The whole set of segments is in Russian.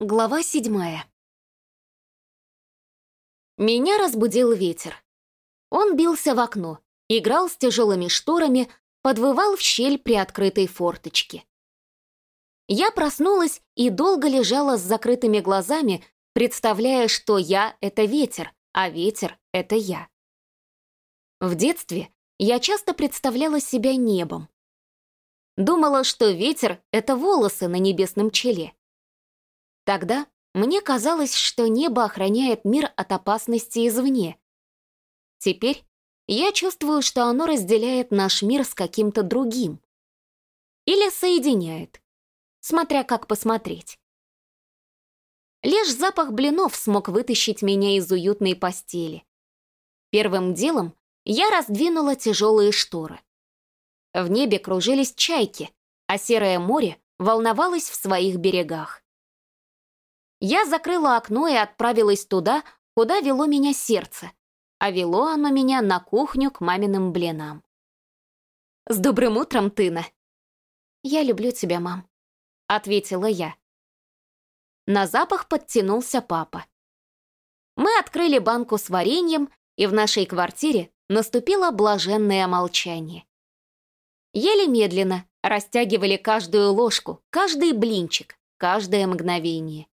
Глава седьмая. Меня разбудил ветер. Он бился в окно, играл с тяжелыми шторами, подвывал в щель при открытой форточке. Я проснулась и долго лежала с закрытыми глазами, представляя, что я — это ветер, а ветер — это я. В детстве я часто представляла себя небом. Думала, что ветер — это волосы на небесном челе. Тогда мне казалось, что небо охраняет мир от опасности извне. Теперь я чувствую, что оно разделяет наш мир с каким-то другим. Или соединяет, смотря как посмотреть. Лишь запах блинов смог вытащить меня из уютной постели. Первым делом я раздвинула тяжелые шторы. В небе кружились чайки, а серое море волновалось в своих берегах. Я закрыла окно и отправилась туда, куда вело меня сердце, а вело оно меня на кухню к маминым блинам. «С добрым утром, Тына!» «Я люблю тебя, мам», — ответила я. На запах подтянулся папа. Мы открыли банку с вареньем, и в нашей квартире наступило блаженное молчание. Ели медленно, растягивали каждую ложку, каждый блинчик, каждое мгновение.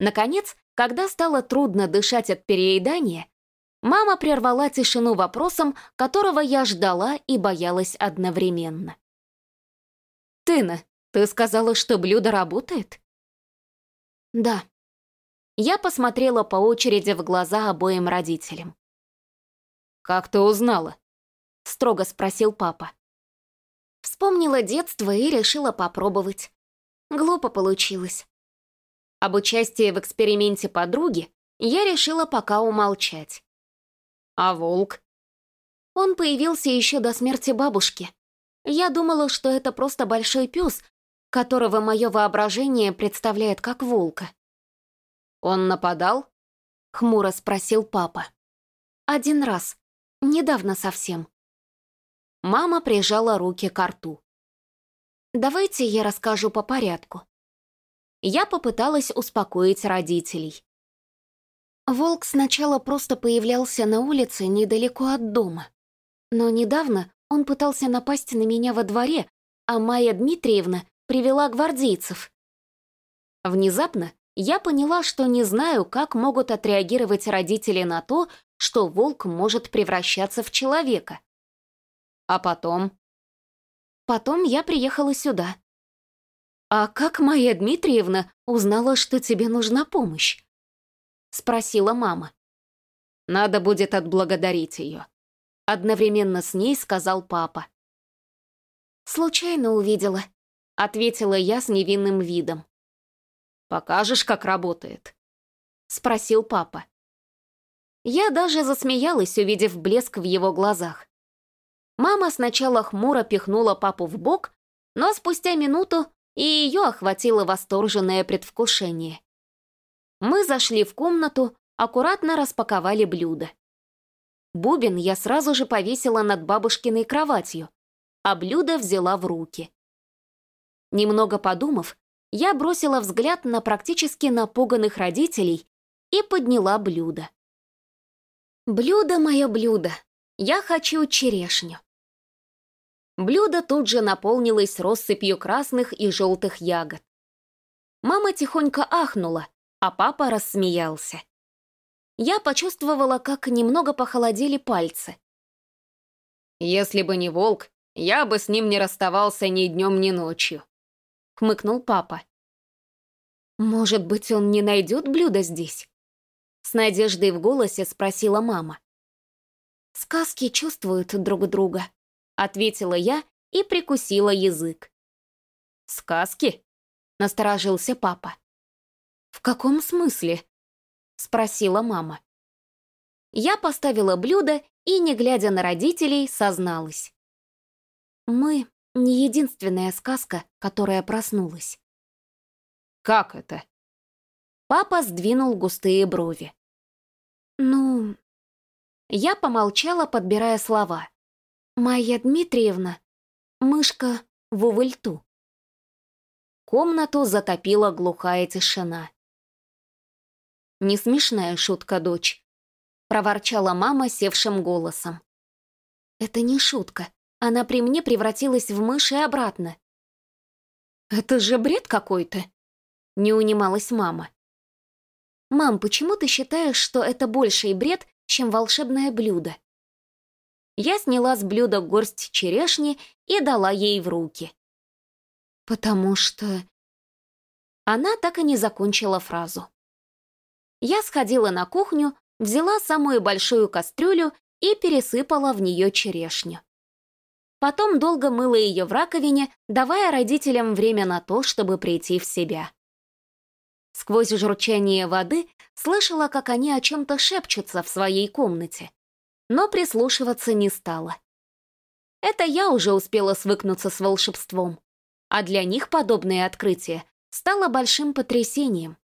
Наконец, когда стало трудно дышать от переедания, мама прервала тишину вопросом, которого я ждала и боялась одновременно. «Тына, ты сказала, что блюдо работает?» «Да». Я посмотрела по очереди в глаза обоим родителям. «Как ты узнала?» — строго спросил папа. Вспомнила детство и решила попробовать. Глупо получилось. Об участии в эксперименте подруги я решила пока умолчать. А волк? Он появился еще до смерти бабушки. Я думала, что это просто большой пес, которого мое воображение представляет как волка. «Он нападал?» — хмуро спросил папа. «Один раз. Недавно совсем». Мама прижала руки к рту. «Давайте я расскажу по порядку я попыталась успокоить родителей. Волк сначала просто появлялся на улице недалеко от дома. Но недавно он пытался напасть на меня во дворе, а Майя Дмитриевна привела гвардейцев. Внезапно я поняла, что не знаю, как могут отреагировать родители на то, что волк может превращаться в человека. А потом? Потом я приехала сюда. «А как Майя Дмитриевна узнала, что тебе нужна помощь?» — спросила мама. «Надо будет отблагодарить ее», — одновременно с ней сказал папа. «Случайно увидела», — ответила я с невинным видом. «Покажешь, как работает?» — спросил папа. Я даже засмеялась, увидев блеск в его глазах. Мама сначала хмуро пихнула папу в бок, но спустя минуту и ее охватило восторженное предвкушение. Мы зашли в комнату, аккуратно распаковали блюда. Бубен я сразу же повесила над бабушкиной кроватью, а блюдо взяла в руки. Немного подумав, я бросила взгляд на практически напуганных родителей и подняла блюдо. «Блюдо мое блюдо, я хочу черешню». Блюдо тут же наполнилось россыпью красных и желтых ягод. Мама тихонько ахнула, а папа рассмеялся. Я почувствовала, как немного похолодели пальцы. «Если бы не волк, я бы с ним не расставался ни днем, ни ночью», — хмыкнул папа. «Может быть, он не найдет блюдо здесь?» С надеждой в голосе спросила мама. «Сказки чувствуют друг друга», ответила я и прикусила язык. «Сказки?» — насторожился папа. «В каком смысле?» — спросила мама. Я поставила блюдо и, не глядя на родителей, созналась. «Мы — не единственная сказка, которая проснулась». «Как это?» Папа сдвинул густые брови. «Ну...» Я помолчала, подбирая слова. «Майя Дмитриевна, мышка в увыльту». Комнату затопила глухая тишина. «Не смешная шутка, дочь», — проворчала мама севшим голосом. «Это не шутка. Она при мне превратилась в мышь и обратно». «Это же бред какой-то», — не унималась мама. «Мам, почему ты считаешь, что это больший бред, чем волшебное блюдо?» Я сняла с блюда горсть черешни и дала ей в руки. «Потому что...» Она так и не закончила фразу. Я сходила на кухню, взяла самую большую кастрюлю и пересыпала в нее черешню. Потом долго мыла ее в раковине, давая родителям время на то, чтобы прийти в себя. Сквозь журчание воды слышала, как они о чем-то шепчутся в своей комнате, но прислушиваться не стала. Это я уже успела свыкнуться с волшебством, а для них подобное открытие стало большим потрясением.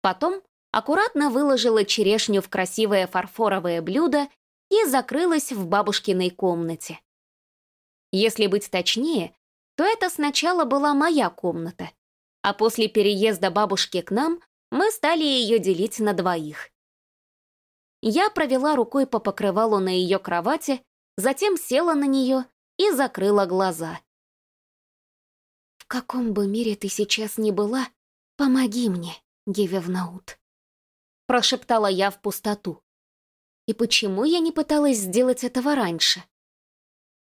Потом аккуратно выложила черешню в красивое фарфоровое блюдо и закрылась в бабушкиной комнате. Если быть точнее, то это сначала была моя комната, а после переезда бабушки к нам мы стали ее делить на двоих. Я провела рукой по покрывалу на ее кровати, затем села на нее и закрыла глаза. «В каком бы мире ты сейчас ни была, помоги мне!» Гевевнаут. Прошептала я в пустоту. И почему я не пыталась сделать этого раньше?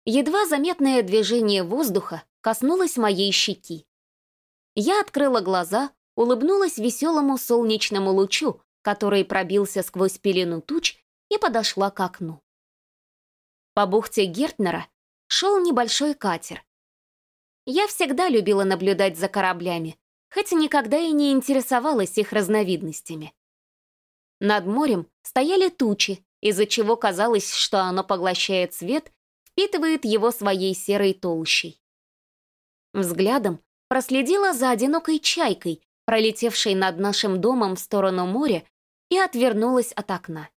Едва заметное движение воздуха коснулось моей щеки. Я открыла глаза, улыбнулась веселому солнечному лучу, который пробился сквозь пелену туч и подошла к окну. По бухте Гертнера шел небольшой катер. Я всегда любила наблюдать за кораблями, хотя никогда и не интересовалась их разновидностями. Над морем стояли тучи, из-за чего казалось, что оно поглощает свет, впитывает его своей серой толщей. Взглядом проследила за одинокой чайкой, пролетевшей над нашим домом в сторону моря, и отвернулась от окна.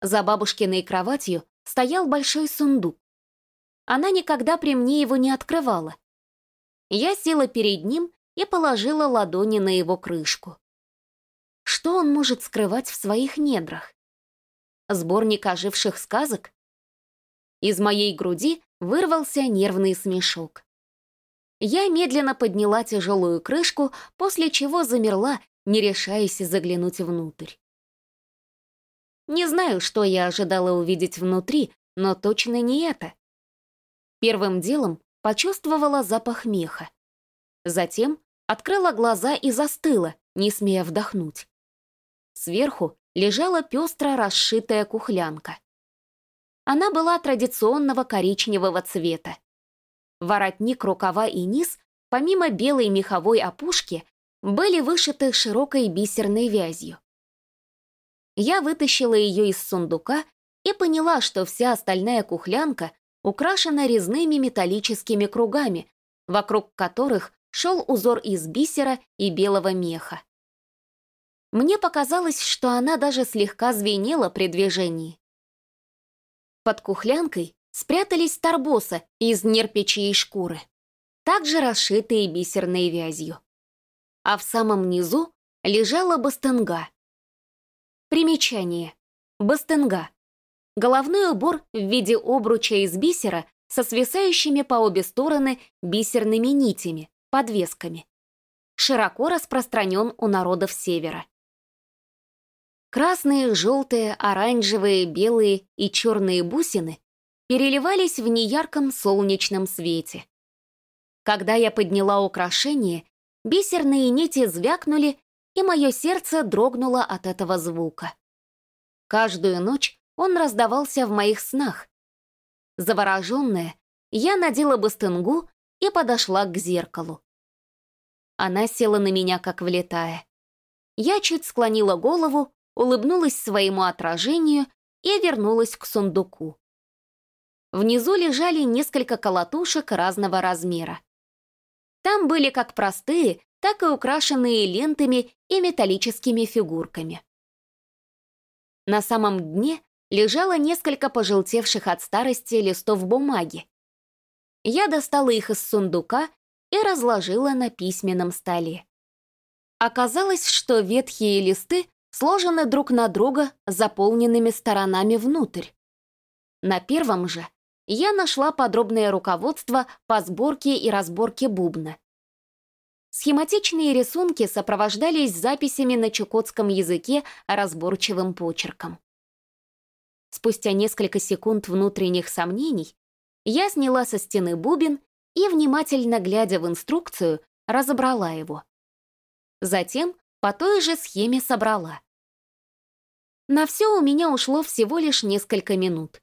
За бабушкиной кроватью стоял большой сундук. Она никогда при мне его не открывала. Я села перед ним и положила ладони на его крышку. Что он может скрывать в своих недрах? Сборник оживших сказок? Из моей груди вырвался нервный смешок. Я медленно подняла тяжелую крышку, после чего замерла, не решаясь заглянуть внутрь. Не знаю, что я ожидала увидеть внутри, но точно не это. Первым делом почувствовала запах меха. Затем открыла глаза и застыла, не смея вдохнуть. Сверху лежала пестро расшитая кухлянка. Она была традиционного коричневого цвета. Воротник, рукава и низ, помимо белой меховой опушки, были вышиты широкой бисерной вязью. Я вытащила ее из сундука и поняла, что вся остальная кухлянка украшена резными металлическими кругами, вокруг которых шел узор из бисера и белого меха. Мне показалось, что она даже слегка звенела при движении. Под кухлянкой спрятались торбоса из нерпичьей шкуры, также расшитые бисерной вязью. А в самом низу лежала бастенга. Примечание. Бастенга. Головной убор в виде обруча из бисера со свисающими по обе стороны бисерными нитями, подвесками. Широко распространен у народов Севера. Красные, желтые, оранжевые, белые и черные бусины переливались в неярком солнечном свете. Когда я подняла украшение, бисерные нити звякнули, и мое сердце дрогнуло от этого звука. Каждую ночь он раздавался в моих снах. Завороженная, я надела бастынгу и подошла к зеркалу. Она села на меня, как влетая. Я чуть склонила голову, улыбнулась своему отражению и вернулась к сундуку. Внизу лежали несколько колотушек разного размера. Там были как простые, так и украшенные лентами и металлическими фигурками. На самом дне лежало несколько пожелтевших от старости листов бумаги, я достала их из сундука и разложила на письменном столе. Оказалось, что ветхие листы сложены друг на друга заполненными сторонами внутрь. На первом же я нашла подробное руководство по сборке и разборке бубна. Схематичные рисунки сопровождались записями на чукотском языке разборчивым почерком. Спустя несколько секунд внутренних сомнений я сняла со стены бубен и, внимательно глядя в инструкцию, разобрала его. Затем по той же схеме собрала. На все у меня ушло всего лишь несколько минут.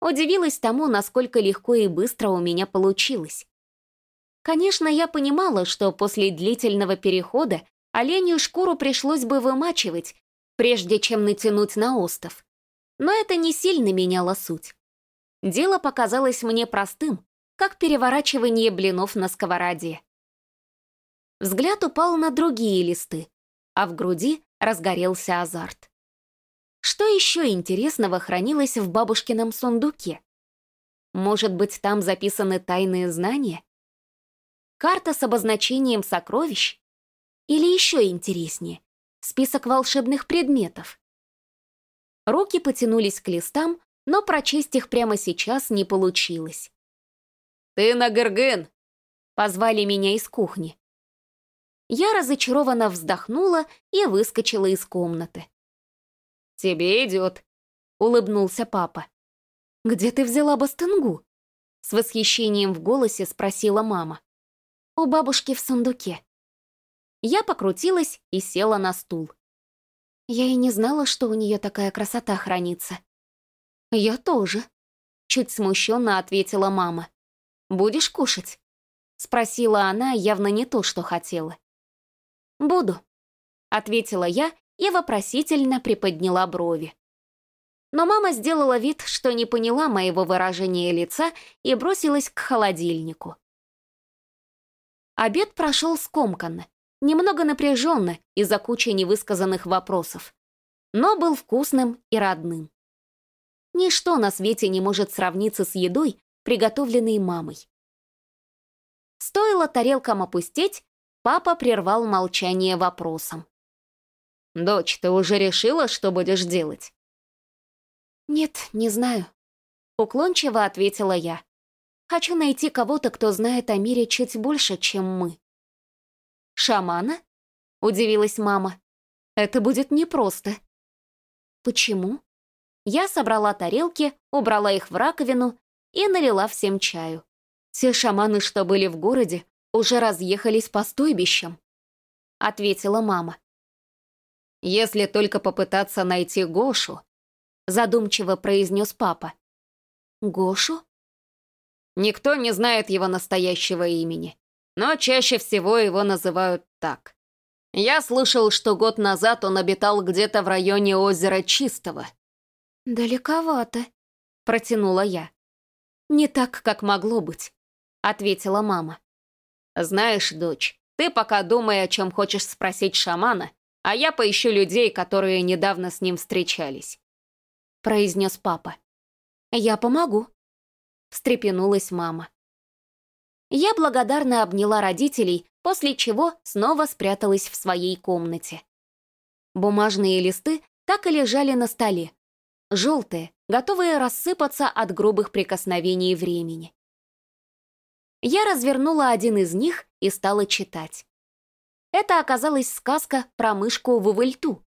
Удивилась тому, насколько легко и быстро у меня получилось. Конечно, я понимала, что после длительного перехода оленью шкуру пришлось бы вымачивать, прежде чем натянуть на остов. Но это не сильно меняло суть. Дело показалось мне простым, как переворачивание блинов на сковороде. Взгляд упал на другие листы, а в груди разгорелся азарт. Что еще интересного хранилось в бабушкином сундуке? Может быть, там записаны тайные знания? Карта с обозначением сокровищ? Или еще интереснее, список волшебных предметов? Руки потянулись к листам, но прочесть их прямо сейчас не получилось. «Ты на Гыргын!» — позвали меня из кухни. Я разочарованно вздохнула и выскочила из комнаты. «Тебе идет», — улыбнулся папа. «Где ты взяла бастынгу?» С восхищением в голосе спросила мама. «У бабушки в сундуке». Я покрутилась и села на стул. Я и не знала, что у нее такая красота хранится. «Я тоже», — чуть смущенно ответила мама. «Будешь кушать?» — спросила она явно не то, что хотела. «Буду», — ответила я и вопросительно приподняла брови. Но мама сделала вид, что не поняла моего выражения лица и бросилась к холодильнику. Обед прошел скомканно, немного напряженно из-за кучи невысказанных вопросов, но был вкусным и родным. Ничто на свете не может сравниться с едой, приготовленной мамой. Стоило тарелкам опустеть, папа прервал молчание вопросом. «Дочь, ты уже решила, что будешь делать?» «Нет, не знаю», — уклончиво ответила я. «Хочу найти кого-то, кто знает о мире чуть больше, чем мы». «Шамана?» — удивилась мама. «Это будет непросто». «Почему?» Я собрала тарелки, убрала их в раковину и налила всем чаю. Все шаманы, что были в городе, уже разъехались по стойбищам, — ответила мама. «Если только попытаться найти Гошу», — задумчиво произнес папа. «Гошу?» Никто не знает его настоящего имени, но чаще всего его называют так. Я слышал, что год назад он обитал где-то в районе озера Чистого. «Далековато», — протянула я. «Не так, как могло быть», — ответила мама. «Знаешь, дочь, ты пока думай, о чем хочешь спросить шамана, а я поищу людей, которые недавно с ним встречались», — произнес папа. «Я помогу», — встрепенулась мама. Я благодарно обняла родителей, после чего снова спряталась в своей комнате. Бумажные листы так и лежали на столе, желтые, готовые рассыпаться от грубых прикосновений времени. Я развернула один из них и стала читать. Это оказалась сказка про мышку Вувельту.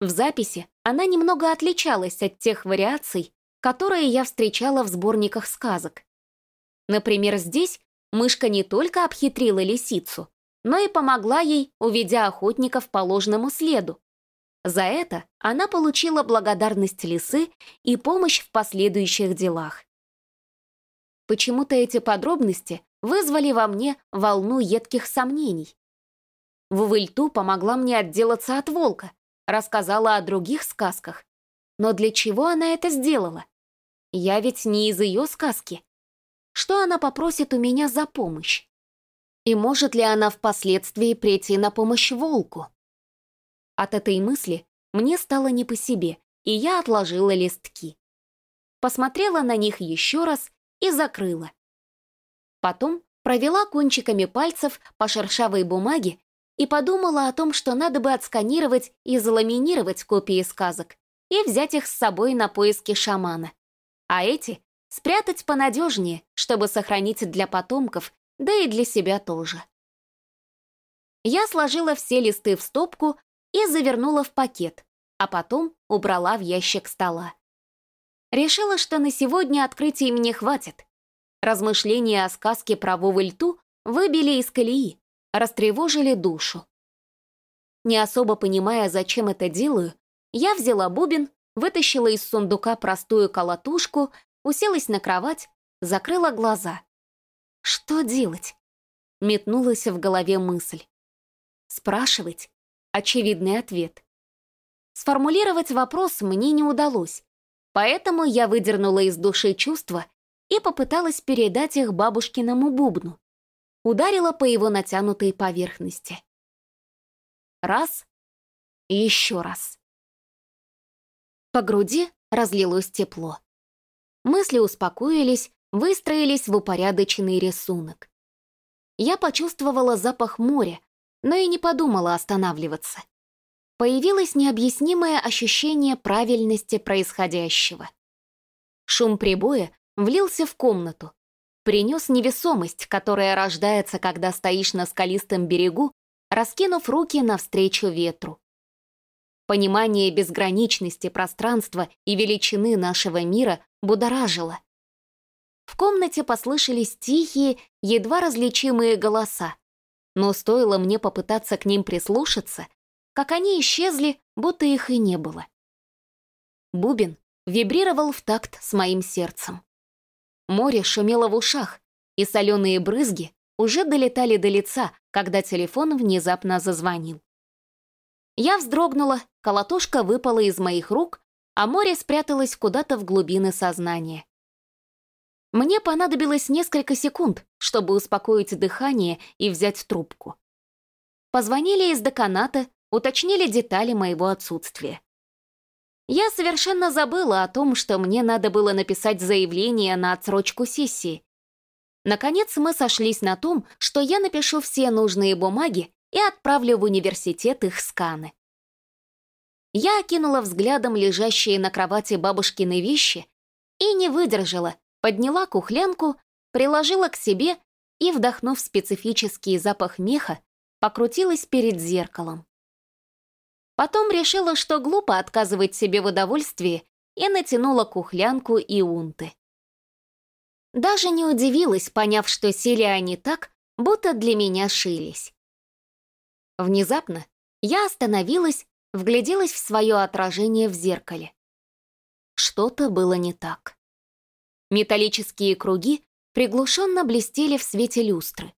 В записи она немного отличалась от тех вариаций, которые я встречала в сборниках сказок. Например, здесь мышка не только обхитрила лисицу, но и помогла ей, уведя охотников по ложному следу. За это она получила благодарность лисы и помощь в последующих делах. Почему-то эти подробности вызвали во мне волну едких сомнений. Вувыльту помогла мне отделаться от волка, рассказала о других сказках. Но для чего она это сделала? Я ведь не из ее сказки. Что она попросит у меня за помощь? И может ли она впоследствии прийти на помощь волку? От этой мысли мне стало не по себе, и я отложила листки. Посмотрела на них еще раз и закрыла. Потом Провела кончиками пальцев по шершавой бумаге и подумала о том, что надо бы отсканировать и заламинировать копии сказок и взять их с собой на поиски шамана. А эти спрятать понадежнее, чтобы сохранить для потомков, да и для себя тоже. Я сложила все листы в стопку и завернула в пакет, а потом убрала в ящик стола. Решила, что на сегодня открытий мне хватит. Размышления о сказке про Вову Льту выбили из колеи, растревожили душу. Не особо понимая, зачем это делаю, я взяла бубен, вытащила из сундука простую колотушку, уселась на кровать, закрыла глаза. Что делать? Метнулась в голове мысль. Спрашивать? Очевидный ответ. Сформулировать вопрос мне не удалось, Поэтому я выдернула из души чувства и попыталась передать их бабушкиному бубну. Ударила по его натянутой поверхности. Раз и еще раз. По груди разлилось тепло. Мысли успокоились, выстроились в упорядоченный рисунок. Я почувствовала запах моря, но и не подумала останавливаться появилось необъяснимое ощущение правильности происходящего. Шум прибоя влился в комнату, принес невесомость, которая рождается, когда стоишь на скалистом берегу, раскинув руки навстречу ветру. Понимание безграничности пространства и величины нашего мира будоражило. В комнате послышались тихие, едва различимые голоса, но стоило мне попытаться к ним прислушаться, как они исчезли, будто их и не было. Бубен вибрировал в такт с моим сердцем. Море шумело в ушах, и соленые брызги уже долетали до лица, когда телефон внезапно зазвонил. Я вздрогнула, колотушка выпала из моих рук, а море спряталось куда-то в глубины сознания. Мне понадобилось несколько секунд, чтобы успокоить дыхание и взять трубку. Позвонили из деканата, уточнили детали моего отсутствия. Я совершенно забыла о том, что мне надо было написать заявление на отсрочку сессии. Наконец мы сошлись на том, что я напишу все нужные бумаги и отправлю в университет их сканы. Я окинула взглядом лежащие на кровати бабушкины вещи и не выдержала, подняла кухлянку, приложила к себе и, вдохнув специфический запах меха, покрутилась перед зеркалом. Потом решила, что глупо отказывать себе в удовольствии, и натянула кухлянку и унты. Даже не удивилась, поняв, что сели они так, будто для меня шились. Внезапно я остановилась, вгляделась в свое отражение в зеркале. Что-то было не так. Металлические круги приглушенно блестели в свете люстры.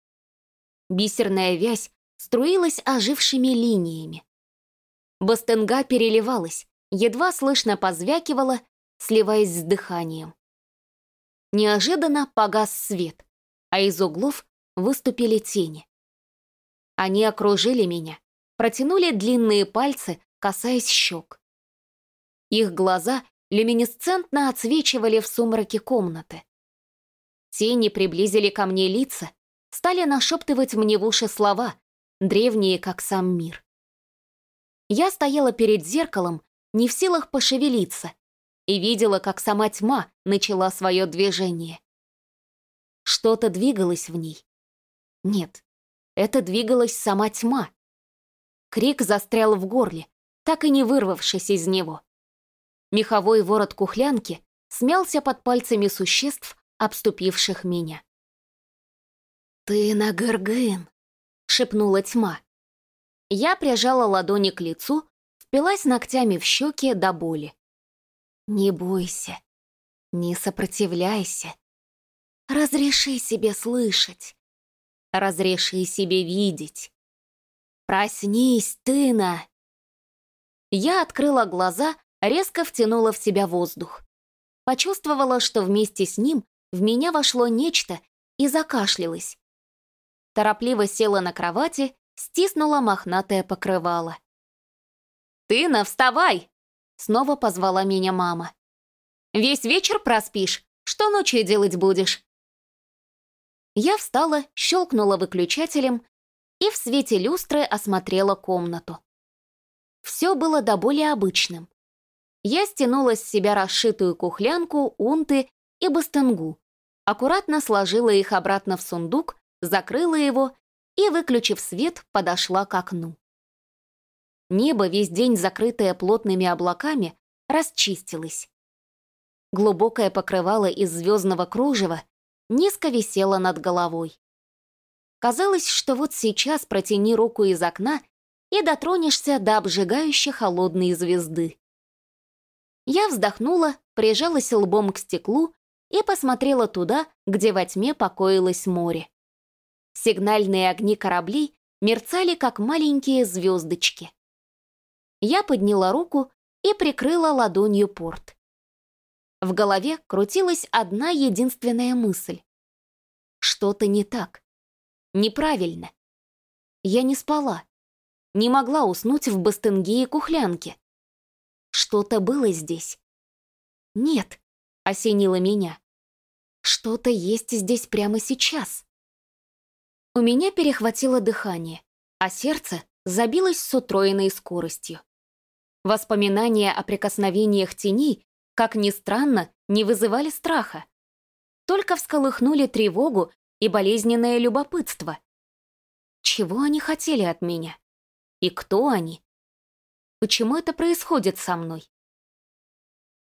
Бисерная вязь струилась ожившими линиями. Бастенга переливалась, едва слышно позвякивала, сливаясь с дыханием. Неожиданно погас свет, а из углов выступили тени. Они окружили меня, протянули длинные пальцы, касаясь щек. Их глаза люминесцентно отсвечивали в сумраке комнаты. Тени приблизили ко мне лица, стали нашептывать мне в уши слова, древние, как сам мир. Я стояла перед зеркалом, не в силах пошевелиться, и видела, как сама тьма начала свое движение. Что-то двигалось в ней. Нет, это двигалась сама тьма. Крик застрял в горле, так и не вырвавшись из него. Меховой ворот кухлянки смялся под пальцами существ, обступивших меня. «Ты на Гыргын», — шепнула тьма. Я прижала ладони к лицу, впилась ногтями в щеки до боли. «Не бойся, не сопротивляйся. Разреши себе слышать, разреши себе видеть. Проснись, Тына!» Я открыла глаза, резко втянула в себя воздух. Почувствовала, что вместе с ним в меня вошло нечто и закашлялась. Торопливо села на кровати стиснула мохнатое покрывало. «Ты на вставай!» — снова позвала меня мама. «Весь вечер проспишь, что ночью делать будешь?» Я встала, щелкнула выключателем и в свете люстры осмотрела комнату. Все было до более обычным. Я стянула с себя расшитую кухлянку, унты и бастынгу, аккуратно сложила их обратно в сундук, закрыла его и, выключив свет, подошла к окну. Небо, весь день закрытое плотными облаками, расчистилось. Глубокое покрывало из звездного кружева низко висело над головой. Казалось, что вот сейчас протяни руку из окна и дотронешься до обжигающей холодной звезды. Я вздохнула, прижалась лбом к стеклу и посмотрела туда, где во тьме покоилось море. Сигнальные огни кораблей мерцали, как маленькие звездочки. Я подняла руку и прикрыла ладонью порт. В голове крутилась одна единственная мысль. Что-то не так. Неправильно. Я не спала. Не могла уснуть в бастынге и кухлянке. Что-то было здесь. Нет, осенило меня. Что-то есть здесь прямо сейчас. У меня перехватило дыхание, а сердце забилось с утроенной скоростью. Воспоминания о прикосновениях теней, как ни странно, не вызывали страха. Только всколыхнули тревогу и болезненное любопытство. Чего они хотели от меня? И кто они? Почему это происходит со мной?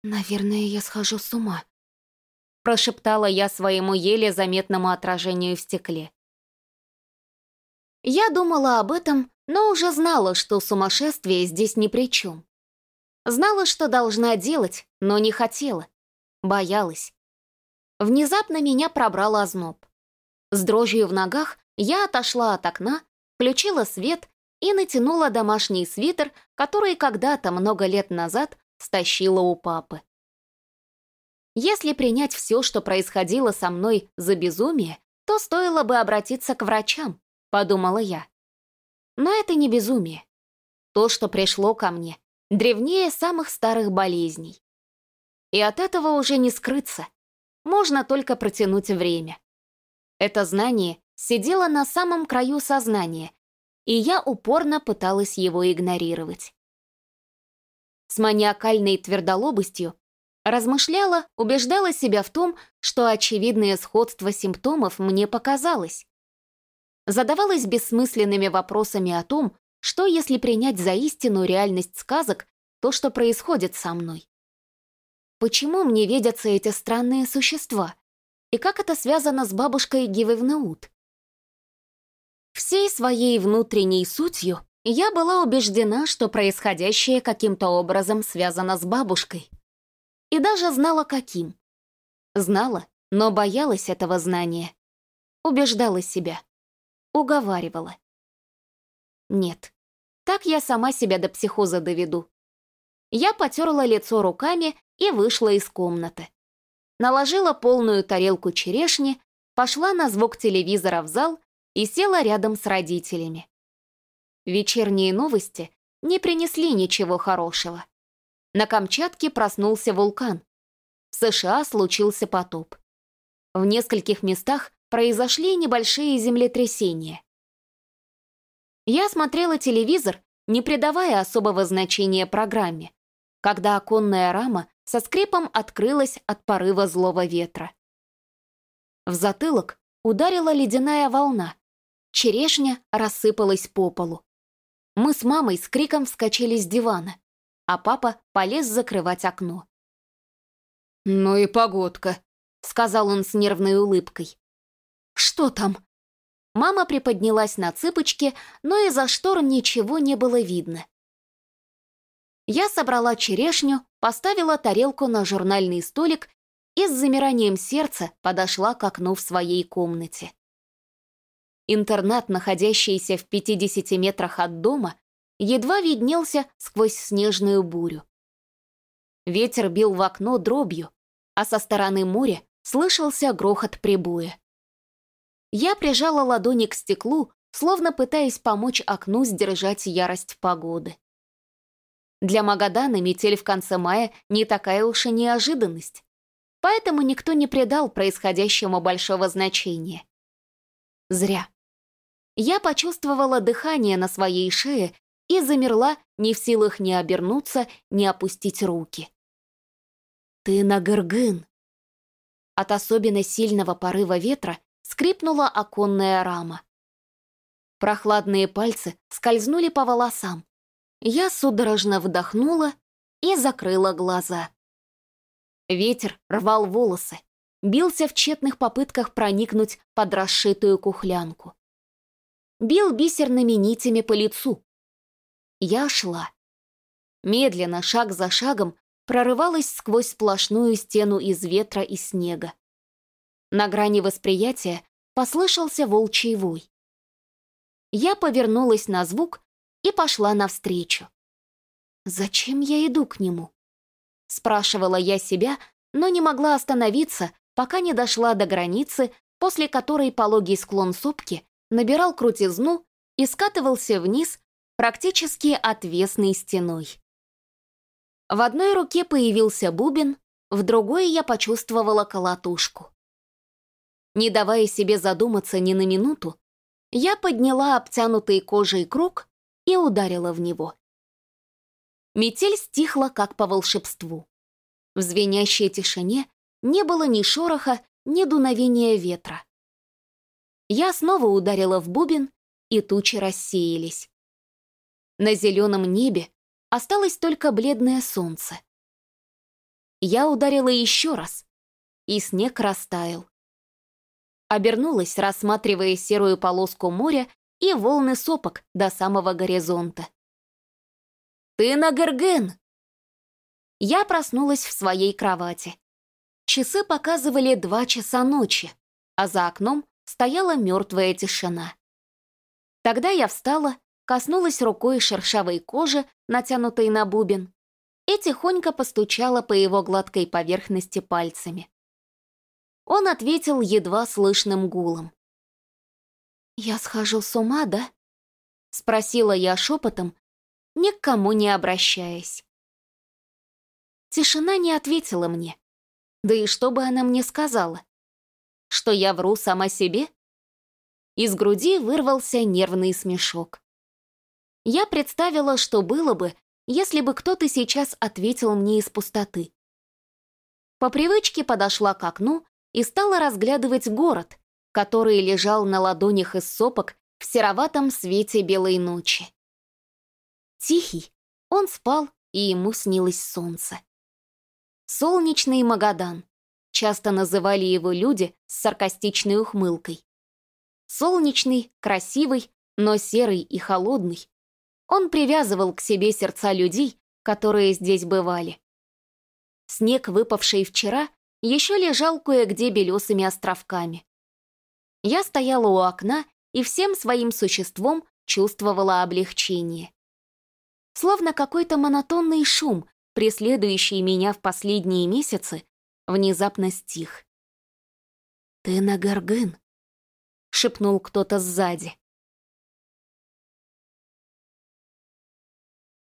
«Наверное, я схожу с ума», — прошептала я своему еле заметному отражению в стекле. Я думала об этом, но уже знала, что сумасшествие здесь ни при чем. Знала, что должна делать, но не хотела. Боялась. Внезапно меня пробрал озноб. С дрожью в ногах я отошла от окна, включила свет и натянула домашний свитер, который когда-то много лет назад стащила у папы. Если принять все, что происходило со мной за безумие, то стоило бы обратиться к врачам, — подумала я. Но это не безумие. То, что пришло ко мне, древнее самых старых болезней. И от этого уже не скрыться. Можно только протянуть время. Это знание сидело на самом краю сознания, и я упорно пыталась его игнорировать. С маниакальной твердолобостью размышляла, убеждала себя в том, что очевидное сходство симптомов мне показалось задавалась бессмысленными вопросами о том, что если принять за истину реальность сказок, то, что происходит со мной. Почему мне видятся эти странные существа? И как это связано с бабушкой Гивевнаут? Всей своей внутренней сутью я была убеждена, что происходящее каким-то образом связано с бабушкой. И даже знала, каким. Знала, но боялась этого знания. Убеждала себя уговаривала. Нет, так я сама себя до психоза доведу. Я потерла лицо руками и вышла из комнаты. Наложила полную тарелку черешни, пошла на звук телевизора в зал и села рядом с родителями. Вечерние новости не принесли ничего хорошего. На Камчатке проснулся вулкан. В США случился потоп. В нескольких местах произошли небольшие землетрясения. Я смотрела телевизор, не придавая особого значения программе, когда оконная рама со скрипом открылась от порыва злого ветра. В затылок ударила ледяная волна. Черешня рассыпалась по полу. Мы с мамой с криком вскочили с дивана, а папа полез закрывать окно. «Ну и погодка», — сказал он с нервной улыбкой. «Что там?» Мама приподнялась на цыпочки, но из-за штор ничего не было видно. Я собрала черешню, поставила тарелку на журнальный столик и с замиранием сердца подошла к окну в своей комнате. Интернат, находящийся в 50 метрах от дома, едва виднелся сквозь снежную бурю. Ветер бил в окно дробью, а со стороны моря слышался грохот прибоя. Я прижала ладони к стеклу, словно пытаясь помочь окну сдержать ярость погоды. Для Магадана метель в конце мая не такая уж и неожиданность. Поэтому никто не придал происходящему большого значения. Зря. Я почувствовала дыхание на своей шее и замерла, не в силах ни обернуться, ни опустить руки. «Ты на Гыргын!» От особенно сильного порыва ветра скрипнула оконная рама. Прохладные пальцы скользнули по волосам. Я судорожно вдохнула и закрыла глаза. Ветер рвал волосы, бился в тщетных попытках проникнуть под расшитую кухлянку. Бил бисерными нитями по лицу. Я шла. Медленно, шаг за шагом, прорывалась сквозь сплошную стену из ветра и снега. На грани восприятия послышался волчий вой. Я повернулась на звук и пошла навстречу. «Зачем я иду к нему?» Спрашивала я себя, но не могла остановиться, пока не дошла до границы, после которой пологий склон сопки набирал крутизну и скатывался вниз практически отвесной стеной. В одной руке появился бубен, в другой я почувствовала колотушку. Не давая себе задуматься ни на минуту, я подняла обтянутый кожей круг и ударила в него. Метель стихла, как по волшебству. В звенящей тишине не было ни шороха, ни дуновения ветра. Я снова ударила в бубен, и тучи рассеялись. На зеленом небе осталось только бледное солнце. Я ударила еще раз, и снег растаял. Обернулась, рассматривая серую полоску моря и волны сопок до самого горизонта. «Ты на Герген!» Я проснулась в своей кровати. Часы показывали два часа ночи, а за окном стояла мертвая тишина. Тогда я встала, коснулась рукой шершавой кожи, натянутой на бубен, и тихонько постучала по его гладкой поверхности пальцами. Он ответил едва слышным гулом. «Я схожу с ума, да?» — спросила я шепотом, ни к кому не обращаясь. Тишина не ответила мне. Да и что бы она мне сказала? Что я вру сама себе? Из груди вырвался нервный смешок. Я представила, что было бы, если бы кто-то сейчас ответил мне из пустоты. По привычке подошла к окну и стала разглядывать город, который лежал на ладонях из сопок в сероватом свете белой ночи. Тихий, он спал, и ему снилось солнце. Солнечный Магадан. Часто называли его люди с саркастичной ухмылкой. Солнечный, красивый, но серый и холодный. Он привязывал к себе сердца людей, которые здесь бывали. Снег, выпавший вчера, еще лежал кое-где белесыми островками. Я стояла у окна и всем своим существом чувствовала облегчение словно какой-то монотонный шум, преследующий меня в последние месяцы, внезапно стих. «Ты на горгын», — шепнул кто-то сзади.